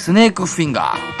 スネークフィンガー